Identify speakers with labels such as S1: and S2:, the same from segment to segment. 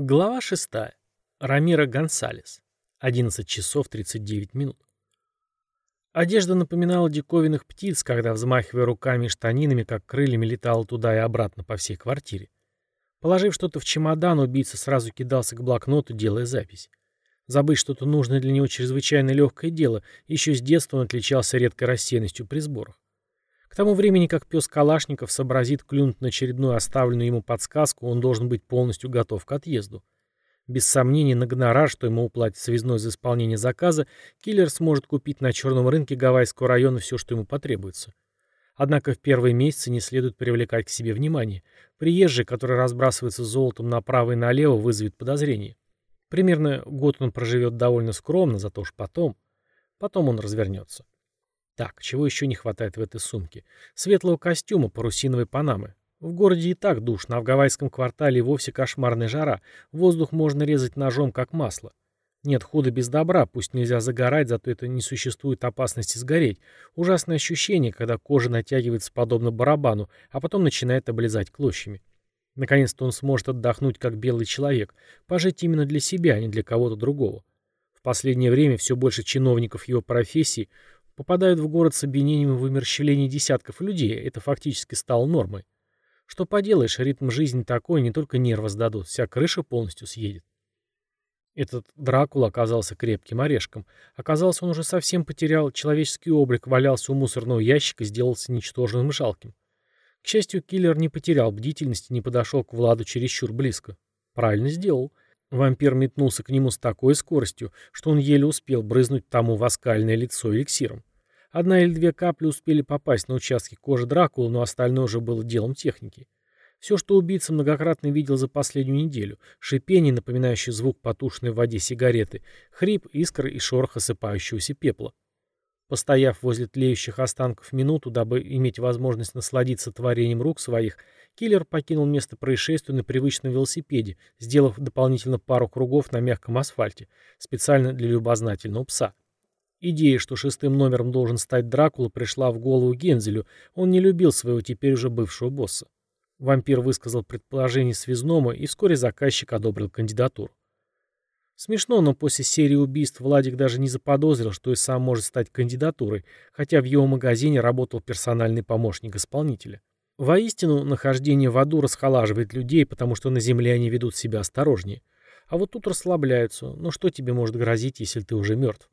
S1: Глава 6. Рамира Гонсалес. 11 часов 39 минут. Одежда напоминала диковинных птиц, когда, взмахивая руками и штанинами, как крыльями, летала туда и обратно по всей квартире. Положив что-то в чемодан, убийца сразу кидался к блокноту, делая запись. Забыть что-то нужное для него чрезвычайно легкое дело, еще с детства он отличался редкой рассеянностью при сборах. Тому времени, как пес Калашников сообразит клюнуть на очередную оставленную ему подсказку, он должен быть полностью готов к отъезду. Без сомнений, на гонорар, что ему уплатит связной за исполнение заказа, киллер сможет купить на черном рынке Гавайского района все, что ему потребуется. Однако в первые месяцы не следует привлекать к себе внимание. Приезжий, который разбрасывается золотом направо и налево, вызовет подозрение. Примерно год он проживет довольно скромно, зато уж потом... Потом он развернется. Так, чего еще не хватает в этой сумке? Светлого костюма, парусиновой панамы. В городе и так душно, а в гавайском квартале вовсе кошмарная жара. Воздух можно резать ножом, как масло. Нет худа без добра, пусть нельзя загорать, зато это не существует опасности сгореть. Ужасное ощущение, когда кожа натягивается подобно барабану, а потом начинает облизать клочьями. Наконец-то он сможет отдохнуть как белый человек, пожить именно для себя, а не для кого-то другого. В последнее время все больше чиновников его профессии попадают в город с обвинением в умерщвлении десятков людей, это фактически стало нормой. Что поделаешь, ритм жизни такой, не только нервы сдадут, вся крыша полностью съедет. Этот Дракула оказался крепким орешком. Оказалось, он уже совсем потерял человеческий облик, валялся у мусорного ящика, сделался ничтожным и жалким. К счастью, киллер не потерял бдительности, не подошел к Владу чересчур близко. Правильно сделал. Вампир метнулся к нему с такой скоростью, что он еле успел брызнуть тому в оскальное лицо эликсиром. Одна или две капли успели попасть на участки кожи Дракулы, но остальное уже было делом техники. Все, что убийца многократно видел за последнюю неделю. Шипение, напоминающее звук потушенной в воде сигареты, хрип, искр и шорох осыпающегося пепла. Постояв возле тлеющих останков минуту, дабы иметь возможность насладиться творением рук своих, киллер покинул место происшествия на привычном велосипеде, сделав дополнительно пару кругов на мягком асфальте, специально для любознательного пса. Идея, что шестым номером должен стать Дракула, пришла в голову Гензелю. Он не любил своего теперь уже бывшего босса. Вампир высказал предположение связному, и вскоре заказчик одобрил кандидатуру. Смешно, но после серии убийств Владик даже не заподозрил, что и сам может стать кандидатурой, хотя в его магазине работал персональный помощник исполнителя. Воистину, нахождение в аду расхолаживает людей, потому что на земле они ведут себя осторожнее. А вот тут расслабляются. Ну что тебе может грозить, если ты уже мертв?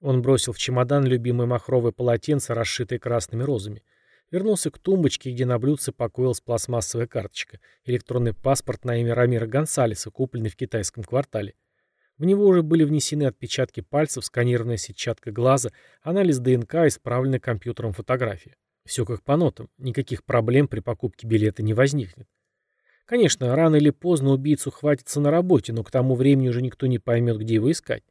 S1: Он бросил в чемодан любимое махровое полотенце, расшитое красными розами. Вернулся к тумбочке, где на блюдце покоилась пластмассовая карточка, электронный паспорт на имя Рамира Гонсалеса, купленный в китайском квартале. В него уже были внесены отпечатки пальцев, сканированная сетчатка глаза, анализ ДНК исправленная компьютером фотография. Все как по нотам, никаких проблем при покупке билета не возникнет. Конечно, рано или поздно убийцу хватится на работе, но к тому времени уже никто не поймет, где его искать.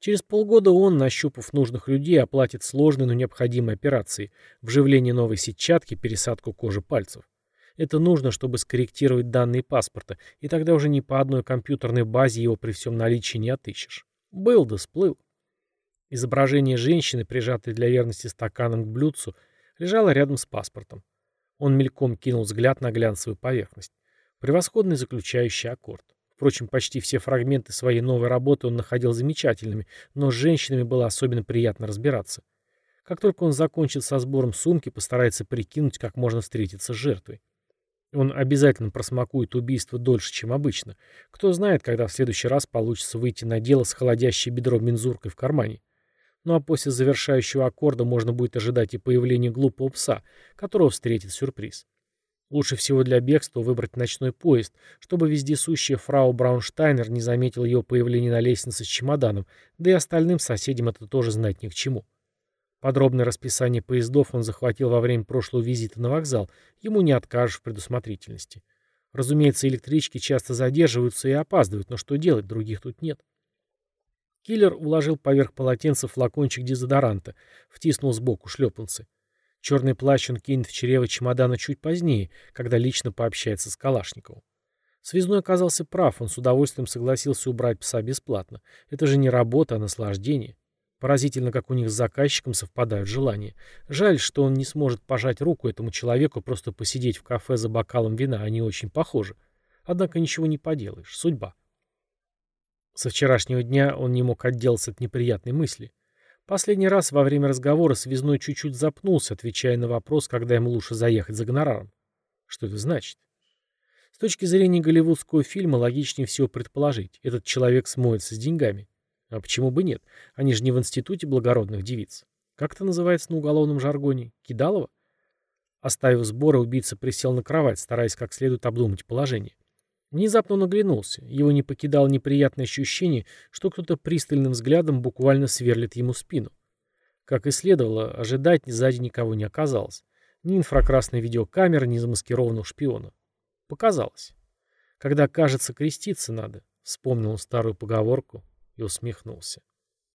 S1: Через полгода он, нащупав нужных людей, оплатит сложные, но необходимые операции – вживление новой сетчатки, пересадку кожи пальцев. Это нужно, чтобы скорректировать данные паспорта, и тогда уже ни по одной компьютерной базе его при всем наличии не отыщешь. Был да сплыл. Изображение женщины, прижатой для верности стаканом к блюдцу, лежало рядом с паспортом. Он мельком кинул взгляд на глянцевую поверхность. Превосходный заключающий аккорд. Впрочем, почти все фрагменты своей новой работы он находил замечательными, но с женщинами было особенно приятно разбираться. Как только он закончит со сбором сумки, постарается прикинуть, как можно встретиться с жертвой. Он обязательно просмакует убийство дольше, чем обычно. Кто знает, когда в следующий раз получится выйти на дело с холодящей бедром мензуркой в кармане. Ну а после завершающего аккорда можно будет ожидать и появления глупого пса, которого встретит сюрприз. Лучше всего для бегства выбрать ночной поезд, чтобы вездесущая фрау Браунштайнер не заметила ее появление на лестнице с чемоданом, да и остальным соседям это тоже знать ни к чему. Подробное расписание поездов он захватил во время прошлого визита на вокзал, ему не откажешь в предусмотрительности. Разумеется, электрички часто задерживаются и опаздывают, но что делать, других тут нет. Киллер уложил поверх полотенца флакончик дезодоранта, втиснул сбоку шлепанцы. Черный плащ он кинет в чрево чемодана чуть позднее, когда лично пообщается с Калашниковым. Связной оказался прав, он с удовольствием согласился убрать пса бесплатно. Это же не работа, а наслаждение. Поразительно, как у них с заказчиком совпадают желания. Жаль, что он не сможет пожать руку этому человеку, просто посидеть в кафе за бокалом вина, они очень похожи. Однако ничего не поделаешь. Судьба. Со вчерашнего дня он не мог отделаться от неприятной мысли. Последний раз во время разговора связной чуть-чуть запнулся, отвечая на вопрос, когда ему лучше заехать за гонораром. Что это значит? С точки зрения голливудского фильма логичнее всего предположить, этот человек смоется с деньгами. А почему бы нет? Они же не в институте благородных девиц. Как это называется на уголовном жаргоне? Кидалово? Оставив сборы, убийца присел на кровать, стараясь как следует обдумать положение. Внезапно он оглянулся. Его не покидало неприятное ощущение, что кто-то пристальным взглядом буквально сверлит ему спину. Как и следовало, ожидать сзади никого не оказалось. Ни инфракрасной видеокамеры, ни замаскированного шпиона. Показалось. Когда, кажется, креститься надо, вспомнил он старую поговорку и усмехнулся.